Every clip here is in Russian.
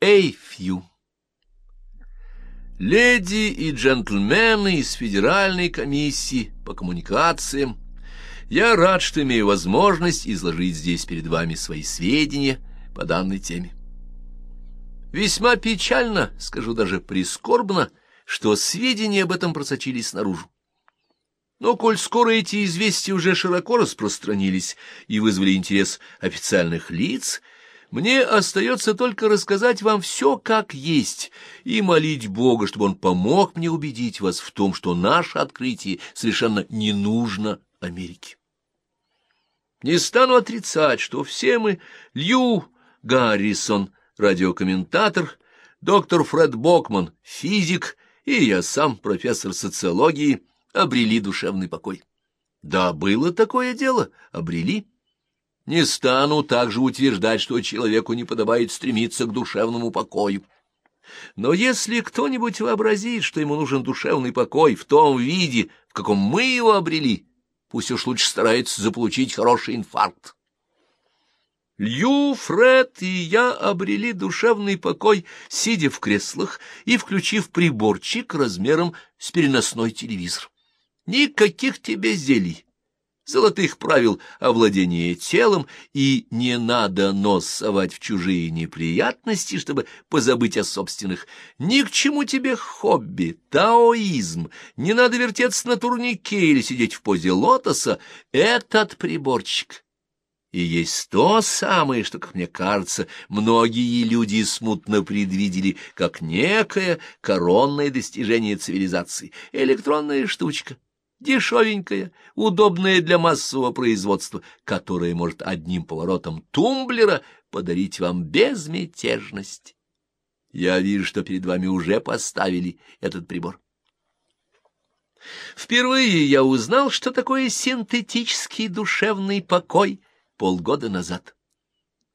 Эйфью. Леди и джентльмены из Федеральной комиссии по коммуникациям, я рад, что имею возможность изложить здесь перед вами свои сведения по данной теме. Весьма печально, скажу даже прискорбно, что сведения об этом просочились наружу. Но коль скоро эти известия уже широко распространились и вызвали интерес официальных лиц, мне остается только рассказать вам все как есть и молить Бога, чтобы Он помог мне убедить вас в том, что наше открытие совершенно не нужно Америке. Не стану отрицать, что все мы Лью Гаррисон, радиокомментатор, доктор Фред Бокман, физик, и я сам, профессор социологии, обрели душевный покой. Да, было такое дело, обрели. Не стану также утверждать, что человеку не подобает стремиться к душевному покою. Но если кто-нибудь вообразит, что ему нужен душевный покой в том виде, в каком мы его обрели, пусть уж лучше старается заполучить хороший инфаркт. Лью, Фред и я обрели душевный покой, сидя в креслах и включив приборчик размером с переносной телевизор. Никаких тебе зелий, золотых правил овладения телом, и не надо нос совать в чужие неприятности, чтобы позабыть о собственных. Ни к чему тебе хобби, таоизм, не надо вертеться на турнике или сидеть в позе лотоса. Этот приборчик и есть то самое, что, как мне кажется, многие люди смутно предвидели, как некое коронное достижение цивилизации, электронная штучка дешевенькая, удобная для массового производства, которая может одним поворотом тумблера подарить вам безмятежность. Я вижу, что перед вами уже поставили этот прибор. Впервые я узнал, что такое синтетический душевный покой полгода назад.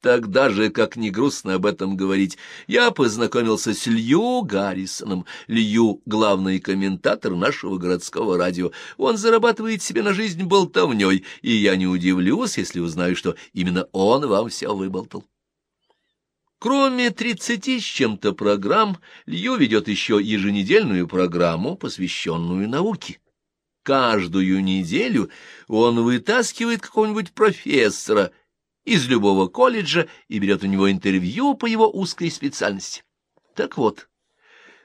Тогда же, как не грустно об этом говорить, я познакомился с Лью Гаррисоном. Лью — главный комментатор нашего городского радио. Он зарабатывает себе на жизнь болтовней, и я не удивлюсь, если узнаю, что именно он вам все выболтал. Кроме тридцати с чем-то программ, Лью ведет еще еженедельную программу, посвященную науке. Каждую неделю он вытаскивает какого-нибудь профессора — из любого колледжа и берет у него интервью по его узкой специальности. Так вот,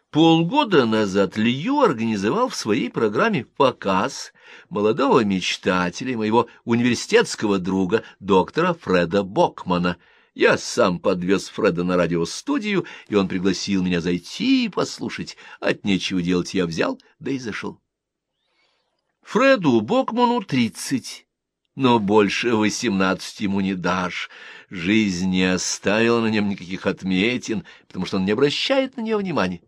полгода назад Лью организовал в своей программе показ молодого мечтателя, моего университетского друга, доктора Фреда Бокмана. Я сам подвез Фреда на радиостудию, и он пригласил меня зайти и послушать. От нечего делать я взял, да и зашел. Фреду Бокману тридцать но больше восемнадцати ему не дашь. Жизнь не оставила на нем никаких отметин, потому что он не обращает на нее внимания.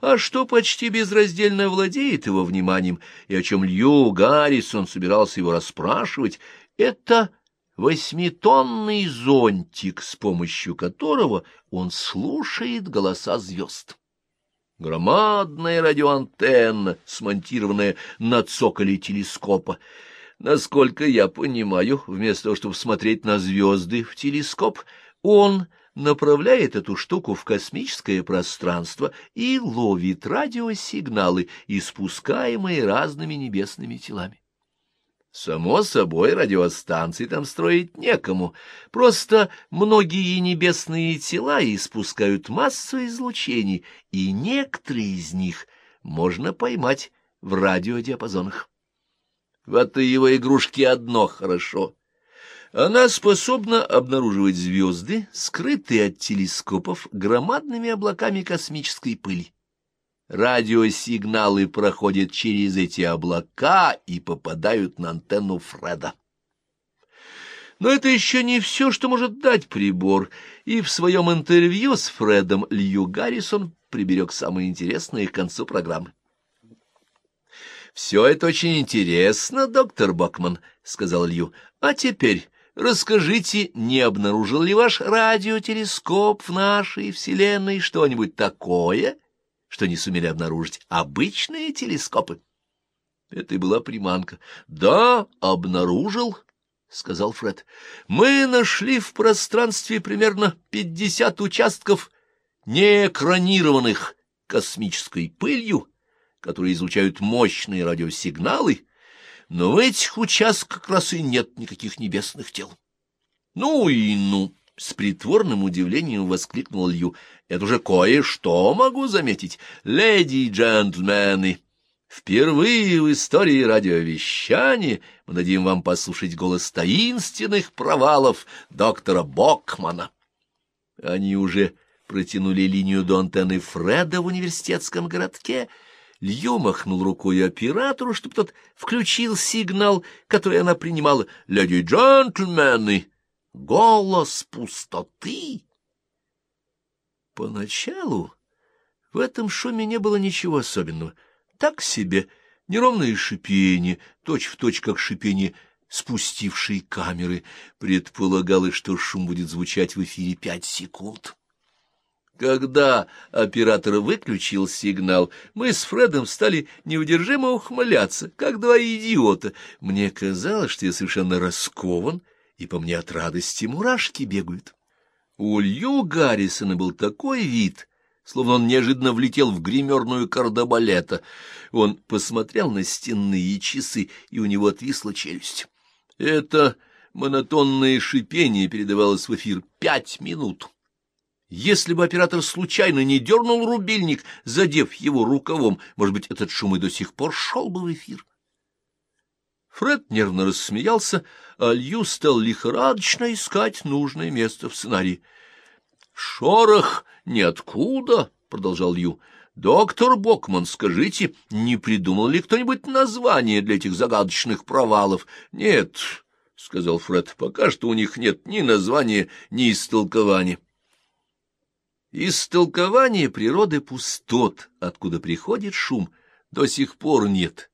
А что почти безраздельно владеет его вниманием, и о чем Лью Гаррисон собирался его расспрашивать, это восьмитонный зонтик, с помощью которого он слушает голоса звезд. Громадная радиоантенна, смонтированная на цоколе телескопа — Насколько я понимаю, вместо того, чтобы смотреть на звезды в телескоп, он направляет эту штуку в космическое пространство и ловит радиосигналы, испускаемые разными небесными телами. Само собой, радиостанции там строить некому. Просто многие небесные тела испускают массу излучений, и некоторые из них можно поймать в радиодиапазонах. В этой его игрушке одно хорошо. Она способна обнаруживать звезды, скрытые от телескопов громадными облаками космической пыли. Радиосигналы проходят через эти облака и попадают на антенну Фреда. Но это еще не все, что может дать прибор, и в своем интервью с Фредом Лью Гаррисон приберег самое интересное к концу программы. «Все это очень интересно, доктор Бакман», — сказал Лью. «А теперь расскажите, не обнаружил ли ваш радиотелескоп в нашей Вселенной что-нибудь такое, что не сумели обнаружить обычные телескопы?» Это и была приманка. «Да, обнаружил», — сказал Фред. «Мы нашли в пространстве примерно пятьдесят участков не экранированных космической пылью, которые излучают мощные радиосигналы, но в этих участках как раз и нет никаких небесных тел. Ну и ну! — с притворным удивлением воскликнул Лью. — Это уже кое-что могу заметить. Леди и джентльмены, впервые в истории радиовещания мы дадим вам послушать голос таинственных провалов доктора Бокмана. Они уже протянули линию до антенны Фреда в университетском городке. Лью махнул рукой оператору, чтобы тот включил сигнал, который она принимала. «Леди джентльмены!» Голос пустоты! Поначалу в этом шуме не было ничего особенного. Так себе неровное шипение, точь-в-точь точь как шипение спустившей камеры. Предполагалось, что шум будет звучать в эфире пять секунд. Когда оператор выключил сигнал, мы с Фредом стали неудержимо ухмыляться, как два идиота. Мне казалось, что я совершенно раскован, — и по мне от радости мурашки бегают. У Лью Гаррисона был такой вид, словно он неожиданно влетел в гримерную кардебалета. Он посмотрел на стенные часы, и у него отвисла челюсть. Это монотонное шипение передавалось в эфир пять минут. Если бы оператор случайно не дернул рубильник, задев его рукавом, может быть, этот шум и до сих пор шел бы в эфир. Фред нервно рассмеялся, а Лью стал лихорадочно искать нужное место в сценарии. «Шорох ниоткуда», — продолжал Лью. «Доктор Бокман, скажите, не придумал ли кто-нибудь название для этих загадочных провалов?» «Нет», — сказал Фред, — «пока что у них нет ни названия, ни истолкования». Истолкования природы пустот, откуда приходит шум, до сих пор нет.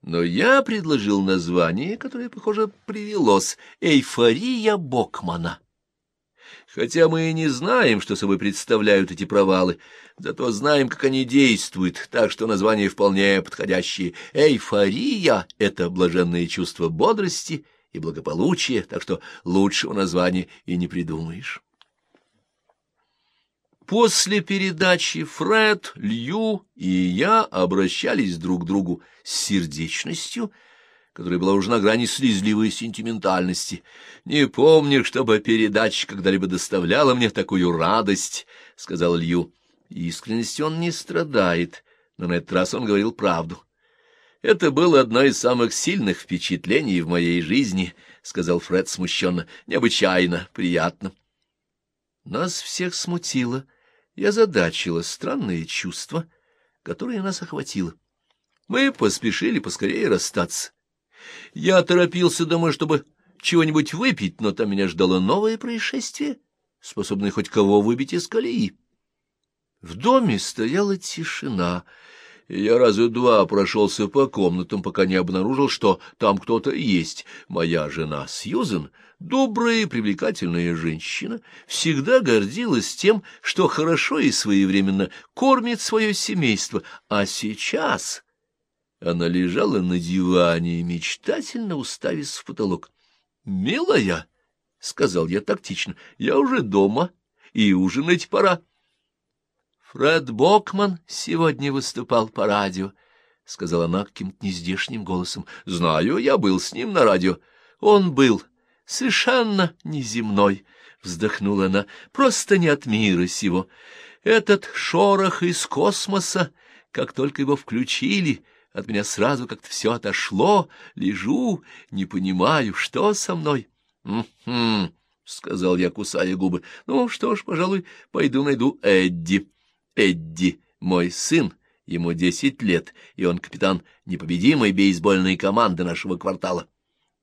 Но я предложил название, которое, похоже, привелось — «Эйфория Бокмана». Хотя мы и не знаем, что собой представляют эти провалы, зато знаем, как они действуют, так что название вполне подходящее. Эйфория — это блаженное чувство бодрости и благополучия, так что лучшего названия и не придумаешь. После передачи Фред, Лью и я обращались друг к другу с сердечностью, которая была уже на грани слезливой сентиментальности. «Не помню, чтобы передача когда-либо доставляла мне такую радость», — сказал Лью. Искренности он не страдает, но на этот раз он говорил правду. «Это было одно из самых сильных впечатлений в моей жизни», — сказал Фред смущенно, — «необычайно приятно». Нас всех смутило — и озадачило странное чувство, которое нас охватило. Мы поспешили поскорее расстаться. Я торопился домой, чтобы чего-нибудь выпить, но там меня ждало новое происшествие, способное хоть кого выбить из колеи. В доме стояла тишина, я раза два прошелся по комнатам, пока не обнаружил, что там кто-то есть. Моя жена Сьюзен, добрая и привлекательная женщина, всегда гордилась тем, что хорошо и своевременно кормит свое семейство, а сейчас... Она лежала на диване, мечтательно уставясь в потолок. «Милая», — сказал я тактично, — «я уже дома, и ужинать пора». Фред Бокман сегодня выступал по радио, — сказала она каким-то нездешним голосом. — Знаю, я был с ним на радио. Он был совершенно неземной, — вздохнула она, — просто не от мира сего. Этот шорох из космоса, как только его включили, от меня сразу как-то все отошло, лежу, не понимаю, что со мной. — сказал я, кусая губы. — Ну что ж, пожалуй, пойду найду Эдди. Эдди, мой сын, ему десять лет, и он капитан непобедимой бейсбольной команды нашего квартала. —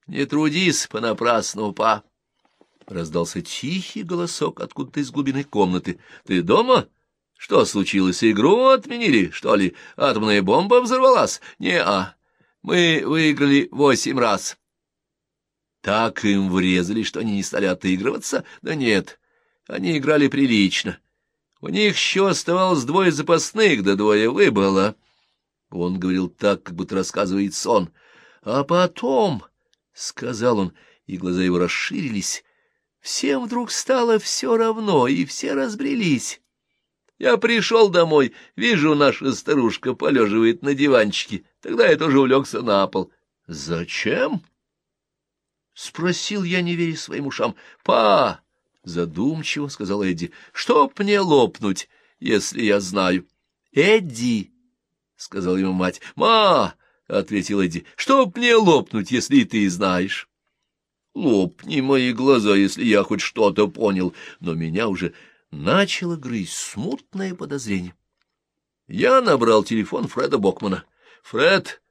Не трудись понапрасну, па! — раздался тихий голосок откуда-то из глубины комнаты. — Ты дома? Что случилось? Игру отменили, что ли? Атомная бомба взорвалась? Не-а. Мы выиграли восемь раз. Так им врезали, что они не стали отыгрываться? Да нет, они играли прилично. У них еще оставалось двое запасных, да двое выбыло. Он говорил так, как будто рассказывает сон. А потом, — сказал он, и глаза его расширились, — всем вдруг стало все равно, и все разбрелись. Я пришел домой, вижу, наша старушка полеживает на диванчике. Тогда я тоже улегся на пол. — Зачем? — спросил я, не веря своим ушам. — Па! — задумчиво сказал Эдди. — Чтоб мне лопнуть, если я знаю. — Эдди! — сказала ему мать. — Ма! — ответил Эдди. — Чтоб мне лопнуть, если ты знаешь. Лопни мои глаза, если я хоть что-то понял, но меня уже начало грызть смутное подозрение. Я набрал телефон Фреда Бокмана. — Фред,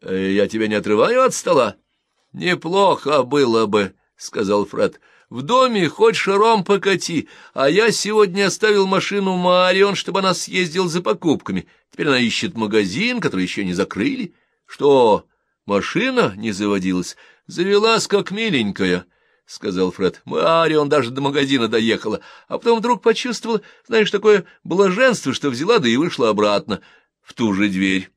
э, я тебя не отрываю от стола? — Неплохо было бы, — сказал Фред. — В доме хоть шаром покати, а я сегодня оставил машину Марион, чтобы она съездила за покупками. Теперь она ищет магазин, который еще не закрыли. Что, машина не заводилась? Завелась как миленькая, — сказал Фред. Марион даже до магазина доехала, а потом вдруг почувствовала, знаешь, такое блаженство, что взяла да и вышла обратно в ту же дверь.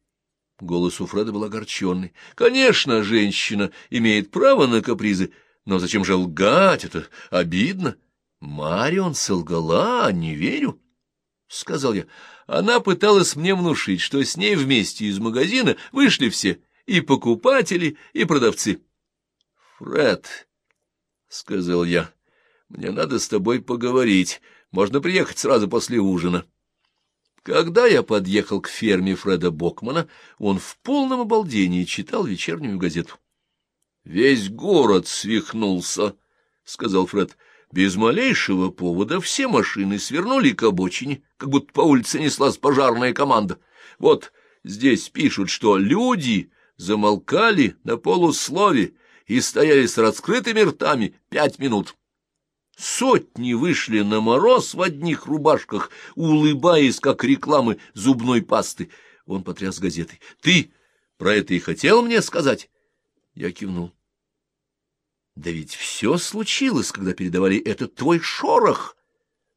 Голос у Фреда был огорченный. Конечно, женщина имеет право на капризы, но зачем же лгать? Это обидно. Марион солгала, не верю, — сказал я. Она пыталась мне внушить, что с ней вместе из магазина вышли все, и покупатели, и продавцы. — Фред, — сказал я, — мне надо с тобой поговорить. Можно приехать сразу после ужина. Когда я подъехал к ферме Фреда Бокмана, он в полном обалдении читал вечернюю газету. — Весь город свихнулся, — сказал Фред. Без малейшего повода все машины свернули к обочине, как будто по улице неслась пожарная команда. Вот здесь пишут, что люди замолкали на полуслове и стояли с раскрытыми ртами пять минут. Сотни вышли на мороз в одних рубашках, улыбаясь, как рекламы зубной пасты. Он потряс газетой. — Ты про это и хотел мне сказать? Я кивнул. — Да ведь все случилось, когда передавали этот твой шорох.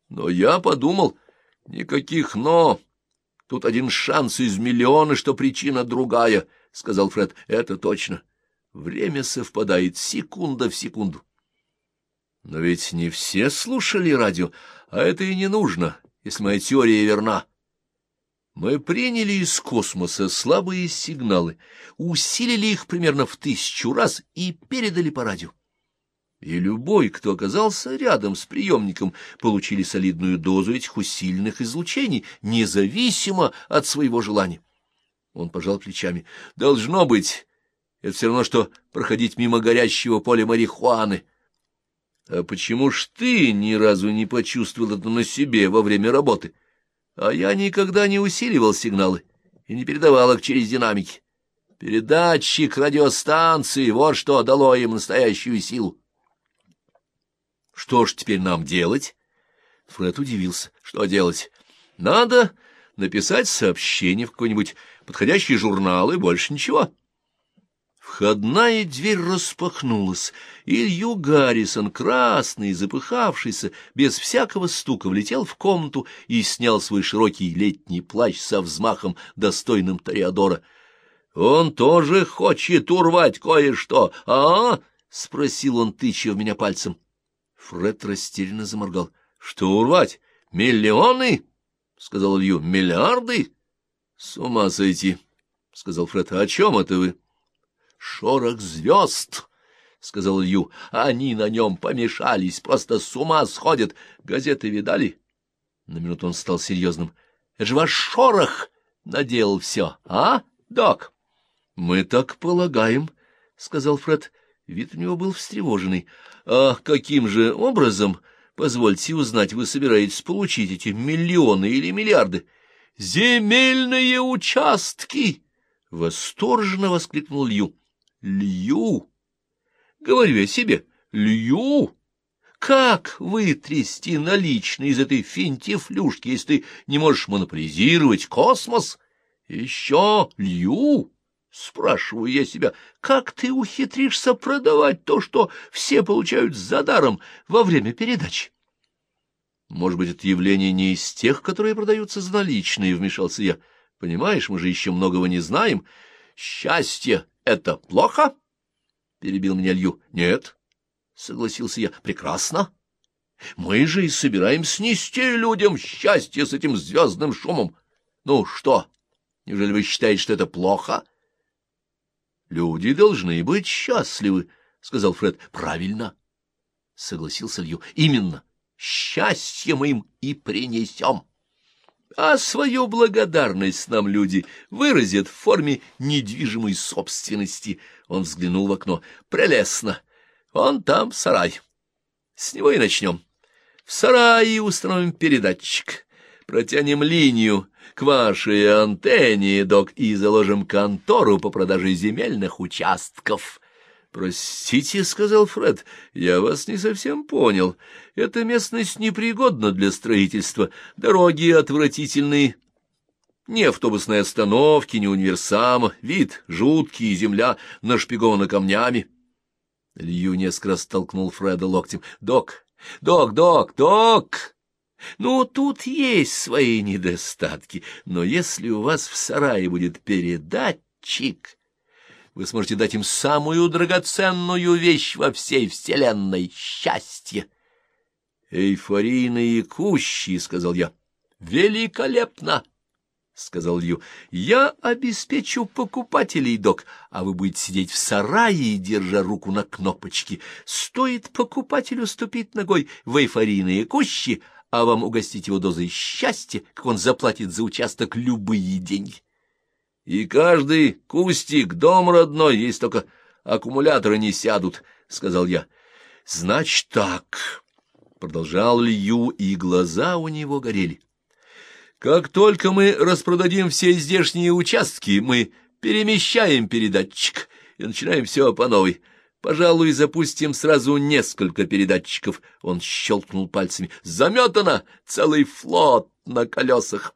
Но я подумал, никаких «но». Тут один шанс из миллиона, что причина другая, — сказал Фред. — Это точно. Время совпадает секунда в секунду. Но ведь не все слушали радио, а это и не нужно, если моя теория верна. Мы приняли из космоса слабые сигналы, усилили их примерно в тысячу раз и передали по радио. И любой, кто оказался рядом с приемником, получили солидную дозу этих усиленных излучений, независимо от своего желания. Он пожал плечами. «Должно быть, это все равно, что проходить мимо горящего поля марихуаны». А почему ж ты ни разу не почувствовал это на себе во время работы? А я никогда не усиливал сигналы и не передавал их через динамики. Передатчик радиостанции — вот что дало им настоящую силу. Что ж теперь нам делать? Фред удивился. Что делать? Надо написать сообщение в какой-нибудь подходящий журнал и больше ничего. Входная дверь распахнулась, Илью Гаррисон, красный, запыхавшийся, без всякого стука влетел в комнату и снял свой широкий летний плащ со взмахом, достойным Тореадора. — Он тоже хочет урвать кое-что, а? — спросил он, тыча в меня пальцем. Фред растерянно заморгал. — Что урвать? Миллионы? — сказал Илью. — Миллиарды? — С ума сойти, — сказал Фред. — О чем это вы? — шорох звезд, — сказал Ю. — Они на нем помешались, просто с ума сходят. Газеты видали? На минуту он стал серьезным. — Это же ваш шорох наделал все, а, док? — Мы так полагаем, — сказал Фред. Вид у него был встревоженный. — А каким же образом, позвольте узнать, вы собираетесь получить эти миллионы или миллиарды? — Земельные участки! — восторженно воскликнул Лью. Лью. Говорю я себе, лью. Как вытрясти наличные из этой финтифлюшки, если ты не можешь монополизировать космос? Еще лью. Спрашиваю я себя, как ты ухитришься продавать то, что все получают за даром во время передачи? Может быть, это явление не из тех, которые продаются за наличные, — вмешался я. Понимаешь, мы же еще многого не знаем. Счастье это плохо? — перебил меня Лью. — Нет, — согласился я. — Прекрасно. Мы же и собираем снести людям счастье с этим звездным шумом. Ну что, неужели вы считаете, что это плохо? — Люди должны быть счастливы, — сказал Фред. — Правильно, — согласился Лью. — Именно. Счастье мы им и принесем. А свою благодарность нам люди выразят в форме недвижимой собственности. Он взглянул в окно. Прелестно. Он там сарай. С него и начнем. В сарае установим передатчик. Протянем линию к вашей антенне, док, и заложим контору по продаже земельных участков. «Простите», — сказал Фред, — «я вас не совсем понял. Эта местность непригодна для строительства, дороги отвратительные». Ни автобусной остановки, ни универсама, вид жуткий, земля нашпигована камнями. Лью несколько столкнул Фреда локтем. «Док, док, док, док!» Ну, тут есть свои недостатки, но если у вас в сарае будет передатчик, вы сможете дать им самую драгоценную вещь во всей вселенной — счастье. — Эйфорийные кущи, — сказал я. — Великолепно! — сказал Лью. — Я обеспечу покупателей, док, а вы будете сидеть в сарае, держа руку на кнопочке. Стоит покупателю ступить ногой в эйфорийные кущи, а вам угостить его дозой счастья, как он заплатит за участок любые деньги. И каждый кустик, дом родной, есть только аккумуляторы не сядут, — сказал я. — Значит так, — продолжал Лью, и глаза у него горели. — Как только мы распродадим все здешние участки, мы перемещаем передатчик и начинаем все по новой. Пожалуй, запустим сразу несколько передатчиков. Он щелкнул пальцами. Заметано! Целый флот на колесах.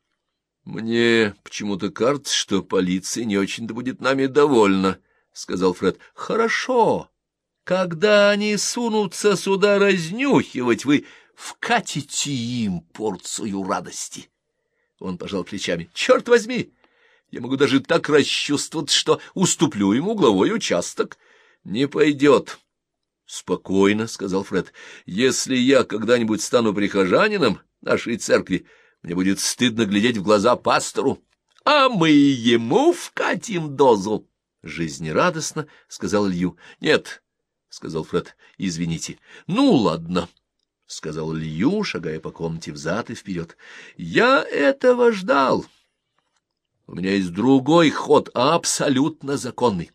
«Мне почему-то кажется, что полиция не очень-то будет нами довольна», — сказал Фред. «Хорошо. Когда они сунутся сюда разнюхивать, вы вкатите им порцию радости». Он пожал плечами. «Черт возьми! Я могу даже так расчувствовать, что уступлю им угловой участок». «Не пойдет». «Спокойно», — сказал Фред. «Если я когда-нибудь стану прихожанином нашей церкви, мне будет стыдно глядеть в глаза пастору. А мы ему вкатим дозу. Жизнерадостно сказал Лью. Нет, сказал Фред, извините. Ну, ладно, сказал Лью, шагая по комнате взад и вперед. Я этого ждал. У меня есть другой ход, абсолютно законный.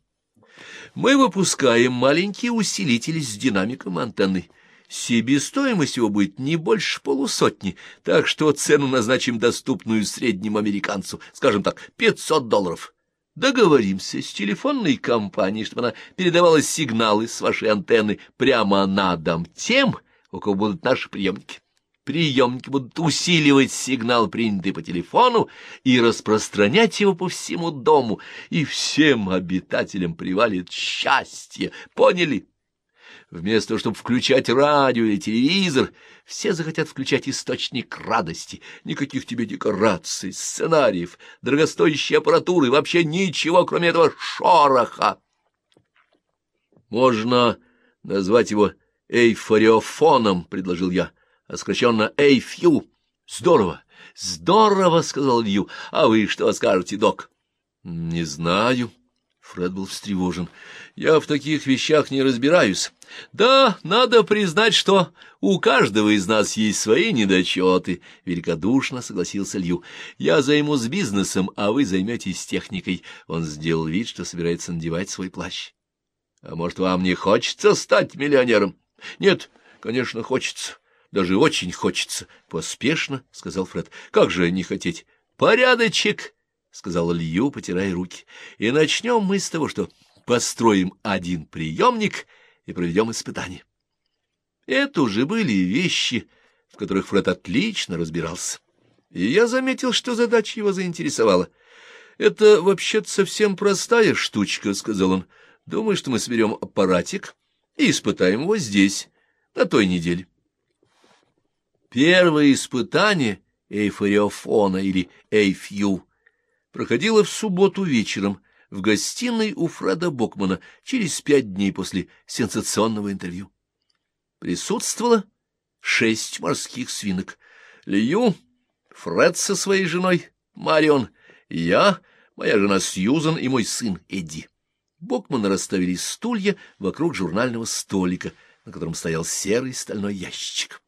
Мы выпускаем маленький усилитель с динамиком антенны. Себестоимость его будет не больше полусотни, так что цену назначим доступную среднему американцу, скажем так, 500 долларов. Договоримся с телефонной компанией, чтобы она передавала сигналы с вашей антенны прямо на дом тем, у кого будут наши приемники. Приемники будут усиливать сигнал, принятый по телефону, и распространять его по всему дому, и всем обитателям привалит счастье. Поняли? Вместо того, чтобы включать радио или телевизор, все захотят включать источник радости. Никаких тебе декораций, сценариев, дорогостоящей аппаратуры, вообще ничего, кроме этого шороха. Можно назвать его эйфориофоном, — предложил я, а сокращенно эйфью. Здорово, здорово, — сказал Лью. А вы что скажете, док? — Не знаю. Фред был встревожен. «Я в таких вещах не разбираюсь. Да, надо признать, что у каждого из нас есть свои недочеты», — великодушно согласился Лью. «Я займусь бизнесом, а вы займетесь техникой». Он сделал вид, что собирается надевать свой плащ. «А может, вам не хочется стать миллионером?» «Нет, конечно, хочется. Даже очень хочется», — поспешно сказал Фред. «Как же не хотеть? Порядочек!» — сказал Лью, потирая руки. — И начнем мы с того, что построим один приемник и проведем испытание. Это уже были вещи, в которых Фред отлично разбирался. И я заметил, что задача его заинтересовала. — Это вообще-то совсем простая штучка, — сказал он. — Думаю, что мы соберем аппаратик и испытаем его здесь, на той неделе. Первое испытание эйфориофона или эйфью — проходила в субботу вечером в гостиной у Фреда Бокмана через пять дней после сенсационного интервью. Присутствовало шесть морских свинок. Лью, Фред со своей женой, Марион, я, моя жена Сьюзан и мой сын Эдди. Бокманы расставили стулья вокруг журнального столика, на котором стоял серый стальной ящичек.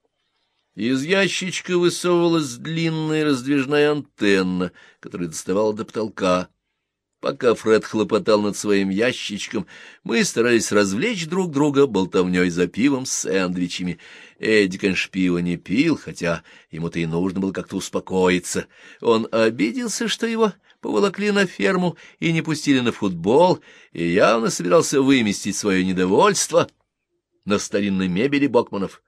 Из ящичка высовывалась длинная раздвижная антенна, которая доставала до потолка. Пока Фред хлопотал над своим ящичком, мы старались развлечь друг друга болтовней за пивом с сэндвичами. Эдди, конечно, пива не пил, хотя ему-то и нужно было как-то успокоиться. Он обиделся, что его поволокли на ферму и не пустили на футбол, и явно собирался выместить свое недовольство на старинной мебели Бокманов.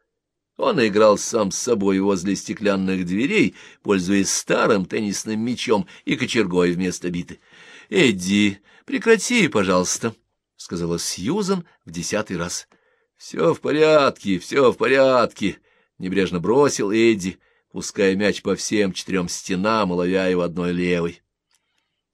Он играл сам с собой возле стеклянных дверей, пользуясь старым теннисным мячом и кочергой вместо биты. — Эдди, прекрати, пожалуйста, — сказала Сьюзан в десятый раз. — Все в порядке, все в порядке, — небрежно бросил Эдди, пуская мяч по всем четырем стенам ловя его одной левой.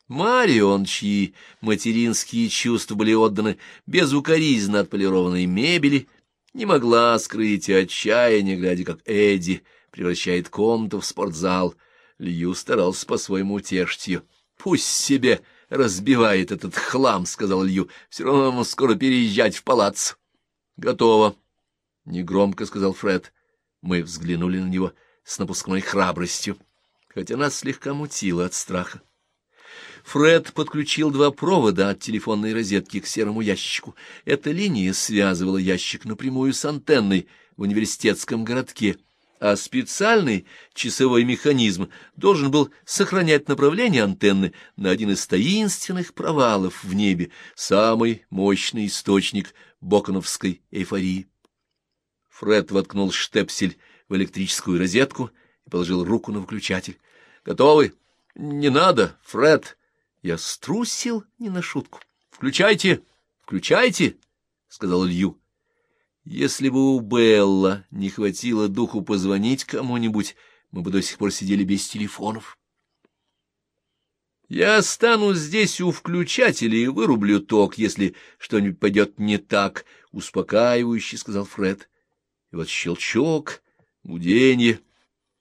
Марион, чьи материнские чувства были отданы безукоризненно отполированной мебели, не могла скрыть отчаяние, глядя, как Эдди превращает комнату в спортзал. Лью старался по-своему утешить ее. — Пусть себе разбивает этот хлам, — сказал Лью. — Все равно ему скоро переезжать в палац. — Готово, — негромко сказал Фред. Мы взглянули на него с напускной храбростью, хотя нас слегка мутило от страха. Фред подключил два провода от телефонной розетки к серому ящику. Эта линия связывала ящик напрямую с антенной в университетском городке, а специальный часовой механизм должен был сохранять направление антенны на один из таинственных провалов в небе, самый мощный источник боконовской эйфории. Фред воткнул штепсель в электрическую розетку и положил руку на выключатель. «Готовы?» «Не надо, Фред!» Я струсил не на шутку. «Включайте! Включайте!» — сказал Лью. «Если бы у Белла не хватило духу позвонить кому-нибудь, мы бы до сих пор сидели без телефонов». «Я останусь здесь у включателя и вырублю ток, если что-нибудь пойдет не так», — успокаивающе сказал Фред. И вот щелчок, гуденье,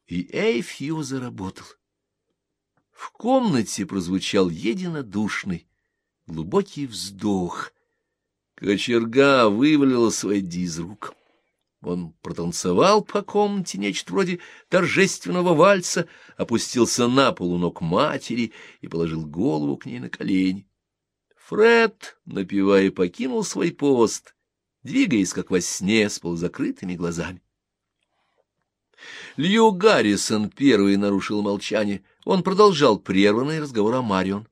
и Эйфью заработал. В комнате прозвучал единодушный, глубокий вздох. Кочерга вывалила свой из рук. Он протанцевал по комнате нечто вроде торжественного вальса, опустился на пол у ног матери и положил голову к ней на колени. Фред, напевая, покинул свой пост, двигаясь, как во сне, с полузакрытыми глазами. Лью Гаррисон первый нарушил молчание — он продолжал прерванный разговор о Марион.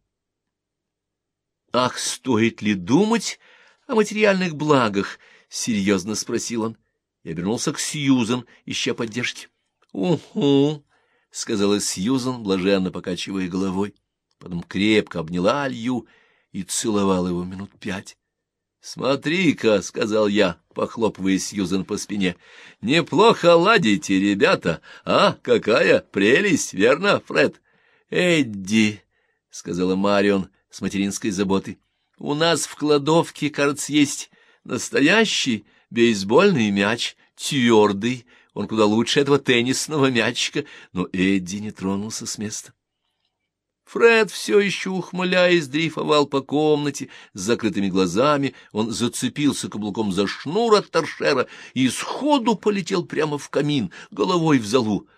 «Ах, стоит ли думать о материальных благах?» — серьезно спросил он и обернулся к Сьюзан, ища поддержки. «Уху!» — сказала Сьюзан, блаженно покачивая головой. Потом крепко обняла Лью и целовала его минут пять. «Смотри-ка», — сказал я, похлопывая Сьюзен по спине, — «неплохо ладите, ребята, а? Какая прелесть, верно, Фред?» «Эдди», — сказала Марион с материнской заботой, — «у нас в кладовке, кажется, есть настоящий бейсбольный мяч, твердый, он куда лучше этого теннисного мячика, но Эдди не тронулся с места. Фред все еще, ухмыляясь, дрейфовал по комнате с закрытыми глазами. Он зацепился каблуком за шнур от торшера и сходу полетел прямо в камин, головой в залу.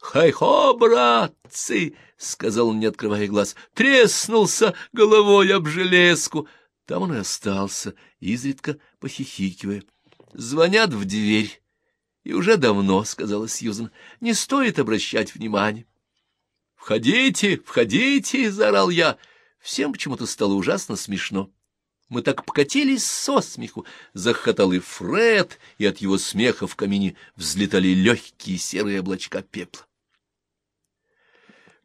«Хай-хо, братцы!» — сказал он, не открывая глаз. «Треснулся головой об железку!» Там он и остался, изредка похихикивая. «Звонят в дверь». «И уже давно», — сказала Сьюзен, — «не стоит обращать внимания». «Входите, входите!» — заорал я. Всем почему-то стало ужасно смешно. Мы так покатились со смеху. Захотал и Фред, и от его смеха в камине взлетали легкие серые облачка пепла.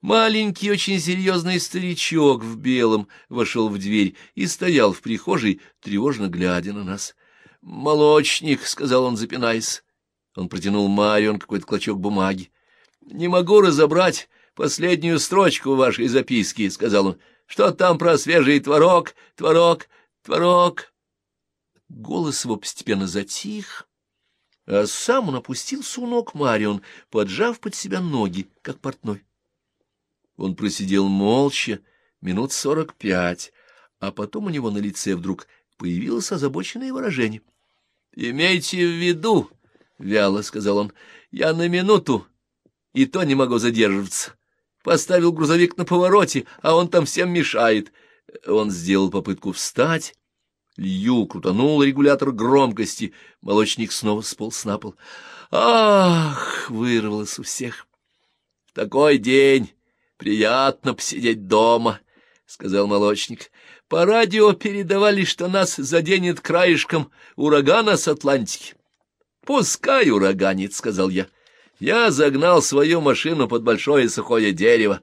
Маленький, очень серьезный старичок в белом вошел в дверь и стоял в прихожей, тревожно глядя на нас. «Молочник», — сказал он, запинаясь. Он протянул Марион какой-то клочок бумаги. «Не могу разобрать, последнюю строчку вашей записки, — сказал он. — Что там про свежий творог, творог, творог? Голос его постепенно затих. а сам он опустился у ног Марион, поджав под себя ноги, как портной. Он просидел молча минут сорок пять, а потом у него на лице вдруг появилось озабоченное выражение. — Имейте в виду, — вяло сказал он, — я на минуту, и то не могу задерживаться. Поставил грузовик на повороте, а он там всем мешает. Он сделал попытку встать. Лью крутанул регулятор громкости. Молочник снова сполз на пол. «Ах!» — вырвалось у всех. «В такой день приятно посидеть дома», — сказал молочник. «По радио передавали, что нас заденет краешком урагана с Атлантики». «Пускай ураганит», — сказал я. Я загнал свою машину под большое сухое дерево.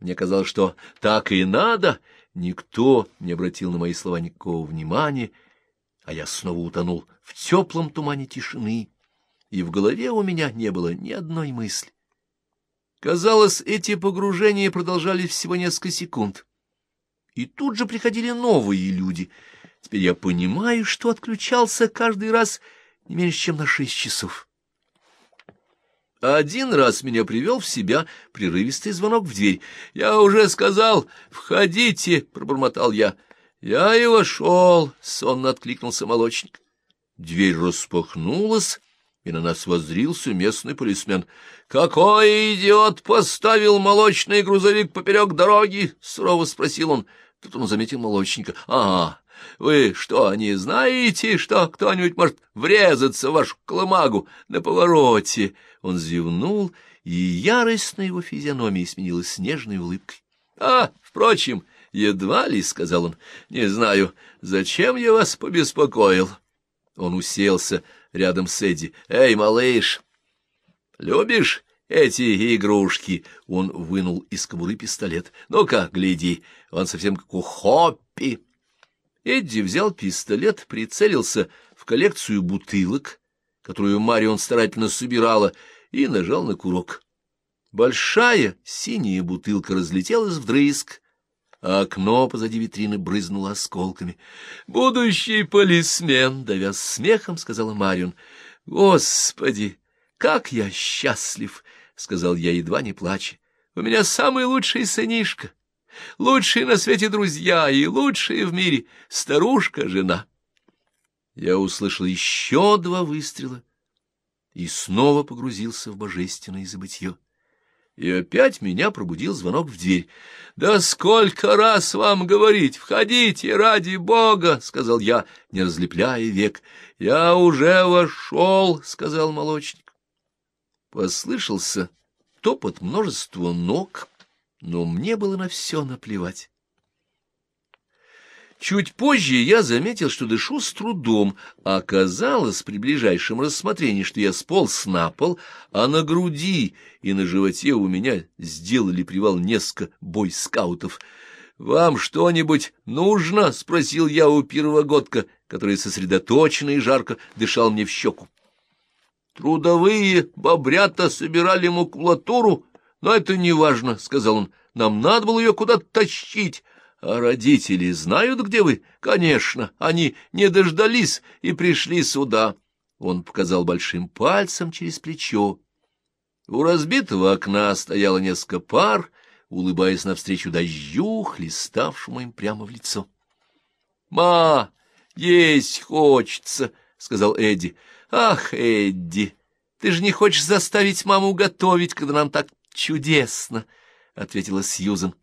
Мне казалось, что так и надо. Никто не обратил на мои слова никакого внимания, а я снова утонул в теплом тумане тишины, и в голове у меня не было ни одной мысли. Казалось, эти погружения продолжались всего несколько секунд. И тут же приходили новые люди. Теперь я понимаю, что отключался каждый раз не меньше, чем на шесть часов. Один раз меня привел в себя прерывистый звонок в дверь. «Я уже сказал, входите!» — пробормотал я. «Я и вошел!» — сонно откликнулся молочник. Дверь распахнулась, и на нас воззрился местный полисмен. «Какой идиот поставил молочный грузовик поперек дороги?» — сурово спросил он. Тут он заметил молочника. «Ага, вы что, не знаете, что кто-нибудь может врезаться в вашу колымагу на повороте?» Он зевнул, и ярость на его физиономии сменилась снежной улыбкой. — А, впрочем, едва ли, — сказал он, — не знаю, зачем я вас побеспокоил. Он уселся рядом с Эдди. — Эй, малыш, любишь эти игрушки? Он вынул из кобуры пистолет. — Ну-ка, гляди, он совсем как у Хоппи. Эдди взял пистолет, прицелился в коллекцию бутылок, которую Марион старательно собирала, и нажал на курок. Большая синяя бутылка разлетелась вдрызг, а окно позади витрины брызнуло осколками. «Будущий полисмен!» — давя смехом, сказала Марион. «Господи, как я счастлив!» — сказал я, едва не плача. «У меня самый лучший сынишка, лучшие на свете друзья и лучшие в мире старушка-жена». Я услышал еще два выстрела и снова погрузился в божественное забытье. И опять меня пробудил звонок в дверь. — Да сколько раз вам говорить! Входите, ради бога! — сказал я, не разлепляя век. — Я уже вошел! — сказал молочник. Послышался топот множества ног, но мне было на все наплевать. Чуть позже я заметил, что дышу с трудом, а оказалось при ближайшем рассмотрении, что я сполз на пол, а на груди и на животе у меня сделали привал несколько бойскаутов. «Вам что-нибудь нужно?» — спросил я у первогодка, который сосредоточенно и жарко дышал мне в щеку. «Трудовые бобрята собирали макулатуру, но это не важно», — сказал он. «Нам надо было ее куда-то тащить». А родители знают, где вы? Конечно, они не дождались и пришли сюда. Он показал большим пальцем через плечо. У разбитого окна стояло несколько пар, улыбаясь навстречу дождю, хлеставшему им прямо в лицо. — Ма, есть хочется, — сказал Эдди. — Ах, Эдди, ты же не хочешь заставить маму готовить, когда нам так чудесно, — ответила Сьюзен.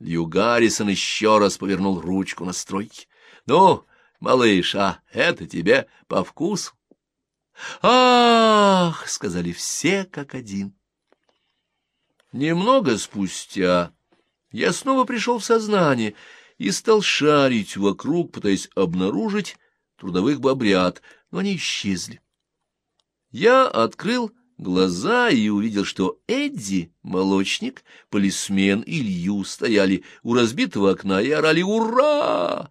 Лью Гаррисон еще раз повернул ручку на стройке. — Ну, малыш, а это тебе по вкусу? «Ах!» — сказали все как один. Немного спустя я снова пришел в сознание и стал шарить вокруг, пытаясь обнаружить трудовых бобрят, но они исчезли. Я открыл глаза и увидел, что Эдди, молочник, полисмен и Илью стояли у разбитого окна и орали «Ура!».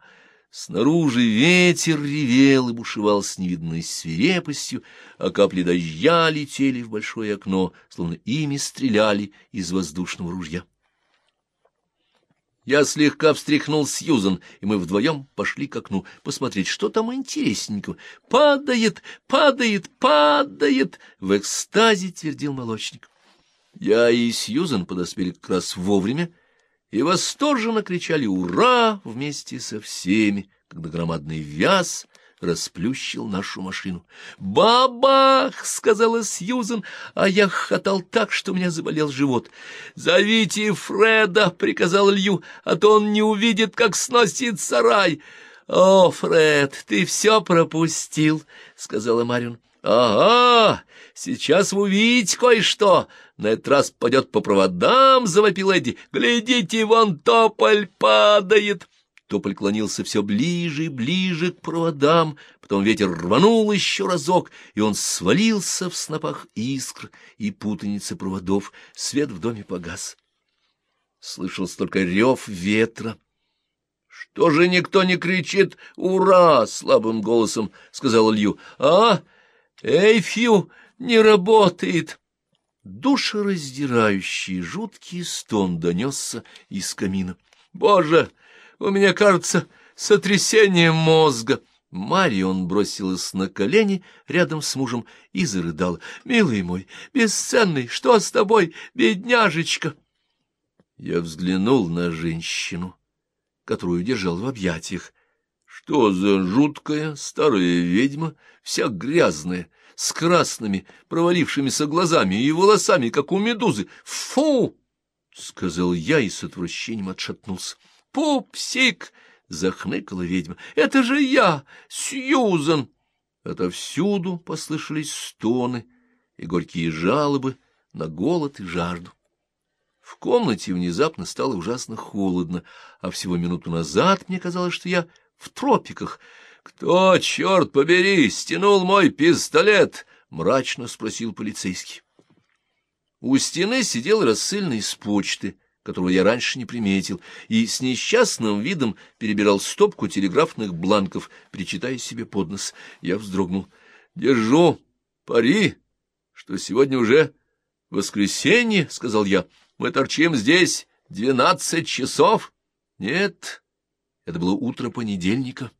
Снаружи ветер ревел и бушевал с невидной свирепостью, а капли дождя летели в большое окно, словно ими стреляли из воздушного ружья. Я слегка встряхнул Сьюзан, и мы вдвоем пошли к окну посмотреть, что там интересненького. «Падает, падает, падает!» — в экстазе твердил молочник. Я и Сьюзан подоспели как раз вовремя и восторженно кричали «Ура!» вместе со всеми, когда громадный вяз расплющил нашу машину. «Бабах!» — сказала Сьюзен, а я хохотал так, что у меня заболел живот. «Зовите Фреда!» — приказал Лью, «а то он не увидит, как сносит сарай!» «О, Фред, ты все пропустил!» — сказала Марион. «Ага, сейчас вы увидите кое-что. На этот раз пойдет по проводам», — завопил Эдди. «Глядите, вон тополь падает!» Тополь клонился все ближе и ближе к проводам, потом ветер рванул еще разок, и он свалился в снопах искр и путаницы проводов. Свет в доме погас. Слышался только рев ветра. — Что же никто не кричит «Ура!» — слабым голосом сказал Лью. — А? Эйфью не работает! Душераздирающий жуткий стон донесся из камина. — Боже! У меня, кажется, сотрясение мозга. Марион бросилась на колени рядом с мужем и зарыдала. — Милый мой, бесценный, что с тобой, бедняжечка? Я взглянул на женщину, которую держал в объятиях. Что за жуткая старая ведьма, вся грязная, с красными провалившимися глазами и волосами, как у медузы. Фу! — сказал я и с отвращением отшатнулся. «Пупсик!» — захныкала ведьма. «Это же я, Сьюзан!» Отовсюду послышались стоны и горькие жалобы на голод и жажду. В комнате внезапно стало ужасно холодно, а всего минуту назад мне казалось, что я в тропиках. «Кто, черт побери, стянул мой пистолет?» — мрачно спросил полицейский. У стены сидел рассыльный с почты — которого я раньше не приметил, и с несчастным видом перебирал стопку телеграфных бланков, причитая себе под нос. Я вздрогнул. — Держу пари, что сегодня уже воскресенье, — сказал я. — Мы торчим здесь двенадцать часов. — Нет, это было утро понедельника.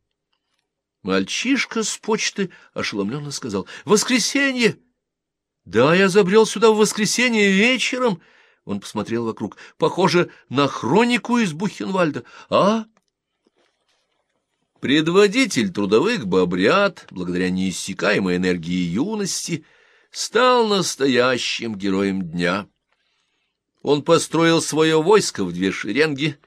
Мальчишка с почты ошеломленно сказал. — Воскресенье! — Да, я забрел сюда в воскресенье вечером, — он посмотрел вокруг. Похоже на хронику из Бухенвальда. А? Предводитель трудовых бобрят, благодаря неиссякаемой энергии юности, стал настоящим героем дня. Он построил свое войско в две шеренги,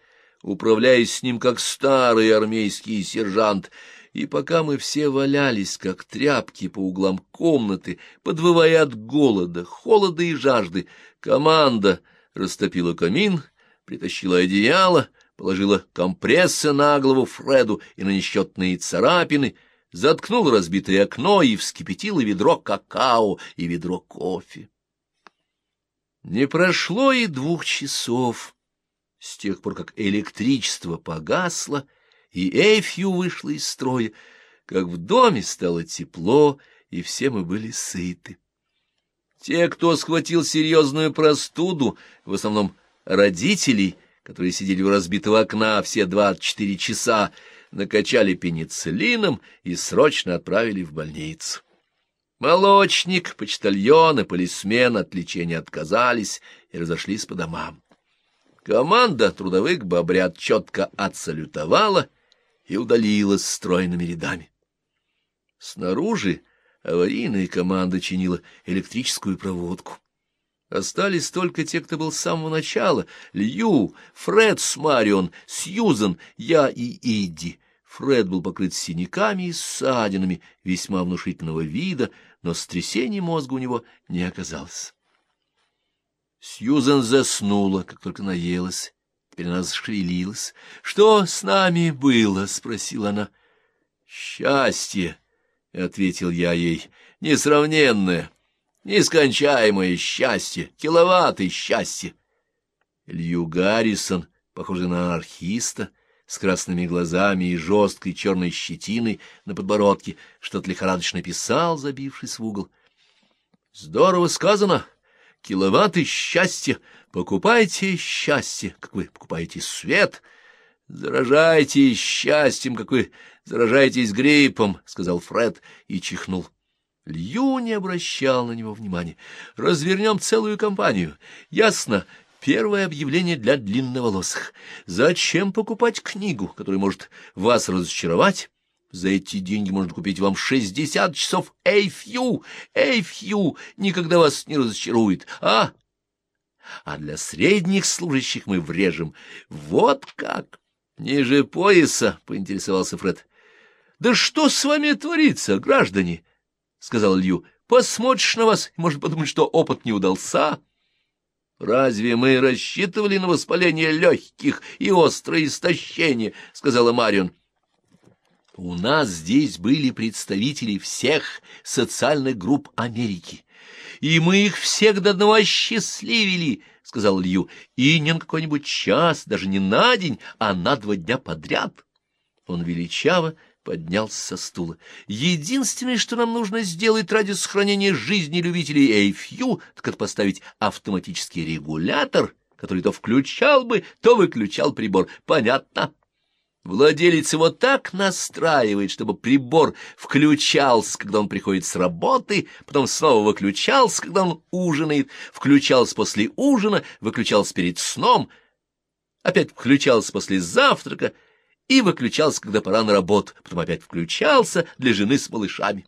управляясь с ним как старый армейский сержант, и пока мы все валялись, как тряпки по углам комнаты, подвывая от голода, холода и жажды, команда — растопила камин, притащила одеяло, положила компрессы на голову Фреду и на несчетные царапины, заткнула разбитое окно и вскипятила ведро какао и ведро кофе. Не прошло и двух часов с тех пор, как электричество погасло, и Эйфью вышла из строя, как в доме стало тепло, и все мы были сыты. Те, кто схватил серьезную простуду, в основном родителей, которые сидели у разбитого окна все двадцать четыре часа, накачали пенициллином и срочно отправили в больницу. Молочник, почтальон и полисмен от лечения отказались и разошлись по домам. Команда трудовых бобрят четко отсалютовала и удалилась стройными рядами. Снаружи аварийная команда чинила электрическую проводку. Остались только те, кто был с самого начала — Лью, Фред с Марион, Сьюзан, я и Идди. Фред был покрыт синяками и ссадинами весьма внушительного вида, но стрясения мозга у него не оказалось. Сьюзан заснула, как только наелась. Теперь она зашевелилась. — Что с нами было? — спросила она. — Счастье! — ответил я ей, — несравненное, нескончаемое счастье, киловатты счастье. Лью Гаррисон, похожий на анархиста, с красными глазами и жесткой черной щетиной на подбородке, что-то лихорадочно писал, забившись в угол. — Здорово сказано! Киловатты счастья! Покупайте счастье, как вы покупаете свет — Заражайтесь счастьем, как вы заражаетесь гриппом, — сказал Фред и чихнул. Лью не обращал на него внимания. Развернем целую компанию. Ясно, Первое объявление для длинноволосых. Зачем покупать книгу, которая может вас разочаровать? За эти деньги можно купить вам шестьдесят часов Эйфью. Эйфью никогда вас не разочарует, а? А для средних служащих мы врежем. Вот как! Ниже пояса, — поинтересовался Фред. — Да что с вами творится, граждане? — сказал Лью. — Посмотришь на вас, может подумать, что опыт не удался. — «Разве мы рассчитывали на воспаление легких и острое истощение?» — сказала Марион. «У нас здесь были представители всех социальных групп Америки, и мы их всех до одного осчастливили», — сказал Лью, — «и не на какой-нибудь час, даже не на день, а на два дня подряд». Он величаво поднялся со стула. Единственное, что нам нужно сделать ради сохранения жизни любителей Эйфью, так это поставить автоматический регулятор, который то включал бы, то выключал прибор. Понятно? Владелец его так настраивает, чтобы прибор включался, когда он приходит с работы, потом снова выключался, когда он ужинает, включался после ужина, выключался перед сном, опять включался после завтрака — и выключался, когда пора на работу, потом опять включался для жены с малышами.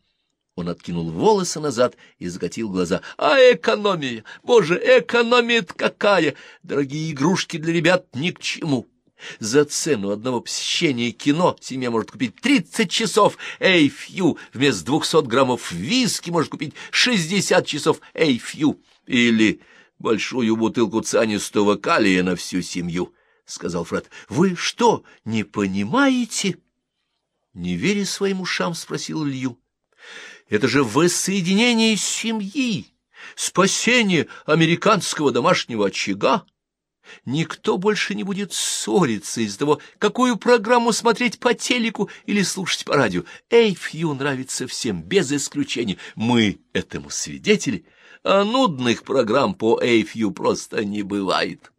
Он откинул волосы назад и закатил глаза. «А экономия! Боже, экономия-то какая! Дорогие игрушки для ребят ни к чему!» За цену одного посещения кино семья может купить 30 часов Эйфью, вместо 200 граммов виски может купить 60 часов Эйфью или большую бутылку цианистого калия на всю семью. — сказал Фред. — Вы что, не понимаете? Не веря своим ушам, спросил Лью. — Это же воссоединение семьи, спасение американского домашнего очага. Никто больше не будет ссориться из-за того, какую программу смотреть по телеку или слушать по радио. Эйфью нравится всем, без исключения. Мы этому свидетели, а нудных программ по Эйфью просто не бывает.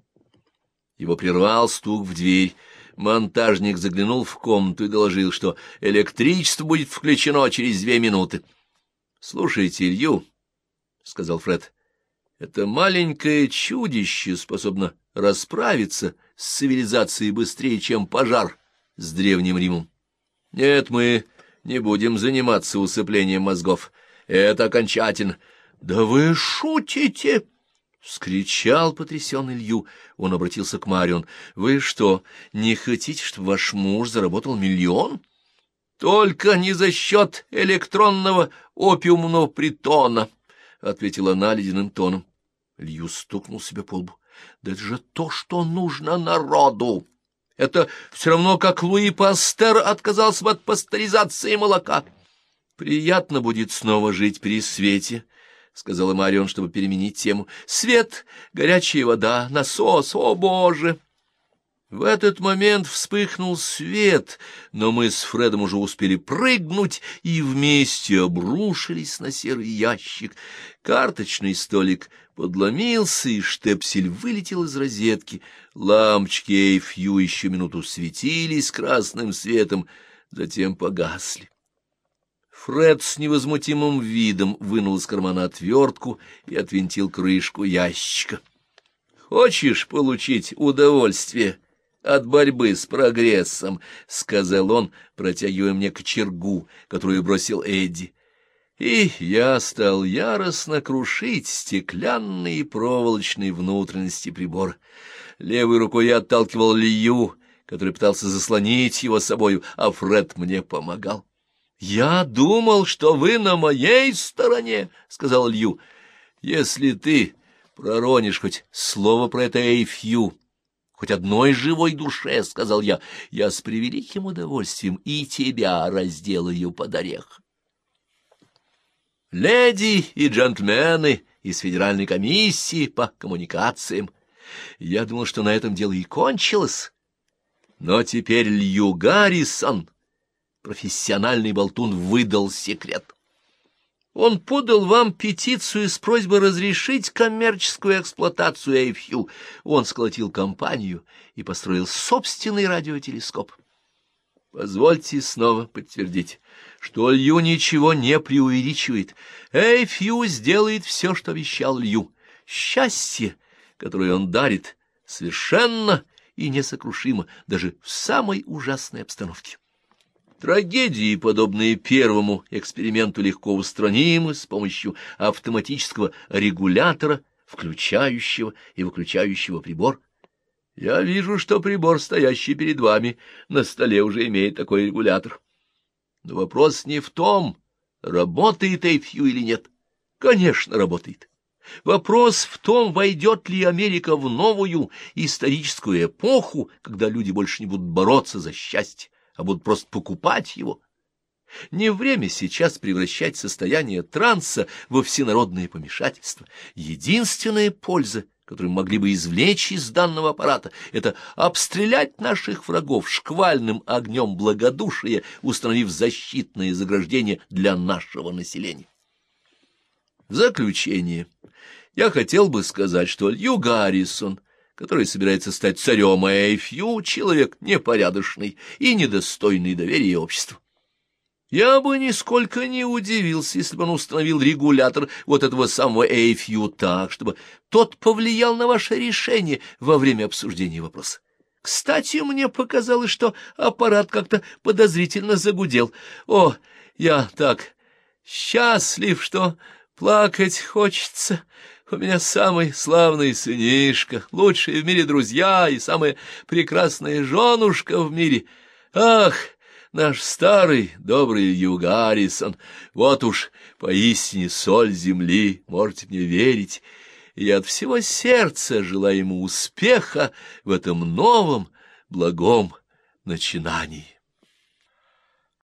Его прервал стук в дверь. Монтажник заглянул в комнату и доложил, что электричество будет включено через две минуты. — Слушайте, Илью, — сказал Фред, — это маленькое чудище способно расправиться с цивилизацией быстрее, чем пожар с Древним Римом. Нет, мы не будем заниматься усыплением мозгов. Это окончательно. — Да вы шутите! —— вскричал потрясенный Илью. Он обратился к Марион. — Вы что, не хотите, чтобы ваш муж заработал миллион? — Только не за счет электронного опиумного притона, — ответила она ледяным тоном. Илью стукнул себе по лбу. — Да это же то, что нужно народу! Это все равно, как Луи Пастер отказался от пастеризации молока. Приятно будет снова жить при свете, —— сказала Марион, чтобы переменить тему. — Свет, горячая вода, насос, о боже! В этот момент вспыхнул свет, но мы с Фредом уже успели прыгнуть и вместе обрушились на серый ящик. Карточный столик подломился, и штепсель вылетел из розетки. Лампочки Эйфью еще минуту светились красным светом, затем погасли. Фред с невозмутимым видом вынул из кармана отвертку и отвинтил крышку ящика. «Хочешь получить удовольствие от борьбы с прогрессом?» — сказал он, протягивая мне кочергу, которую бросил Эдди. И я стал яростно крушить стеклянные и проволочные внутренности прибора. Левой рукой я отталкивал Лью, который пытался заслонить его собою, а Фред мне помогал. «Я думал, что вы на моей стороне», — сказал Лью. «Если ты проронишь хоть слово про это Эйфью, хоть одной живой душе, — сказал я, — я с превеликим удовольствием и тебя разделаю под орех». Леди и джентльмены из Федеральной комиссии по коммуникациям. Я думал, что на этом дело и кончилось. Но теперь Лью Гаррисон профессиональный болтун выдал секрет. Он подал вам петицию с просьбой разрешить коммерческую эксплуатацию Эйфью. Он сколотил компанию и построил собственный радиотелескоп. Позвольте снова подтвердить, что Лью ничего не преувеличивает. Эйфью сделает все, что обещал Лью. Счастье, которое он дарит, совершенно и несокрушимо, даже в самой ужасной обстановке. Трагедии, подобные первому эксперименту, легко устранимы с помощью автоматического регулятора, включающего и выключающего прибор. Я вижу, что прибор, стоящий перед вами, на столе уже имеет такой регулятор. Но вопрос не в том, работает Эйфью или нет. Конечно, работает. Вопрос в том, войдет ли Америка в новую историческую эпоху, когда люди больше не будут бороться за счастье, а будут просто покупать его. Не время сейчас превращать состояние транса во всенародное помешательство. Единственная польза, которую могли бы извлечь из данного аппарата, это обстрелять наших врагов шквальным огнем благодушия, установив защитные заграждения для нашего населения. В заключение я хотел бы сказать, что Лью Гаррисон который собирается стать царем Эйфью, человек непорядочный и недостойный доверия обществу. Я бы нисколько не удивился, если бы он установил регулятор вот этого самого Эйфью так, чтобы тот повлиял на ваше решение во время обсуждения вопроса. Кстати, мне показалось, что аппарат как-то подозрительно загудел. О, я так счастлив, что плакать хочется. У меня самый славный сынишка, лучшие в мире друзья и самая прекрасная женушка в мире. Ах, наш старый добрый Югарисон, вот уж поистине соль земли, можете мне верить. Я от всего сердца желаю ему успеха в этом новом благом начинании.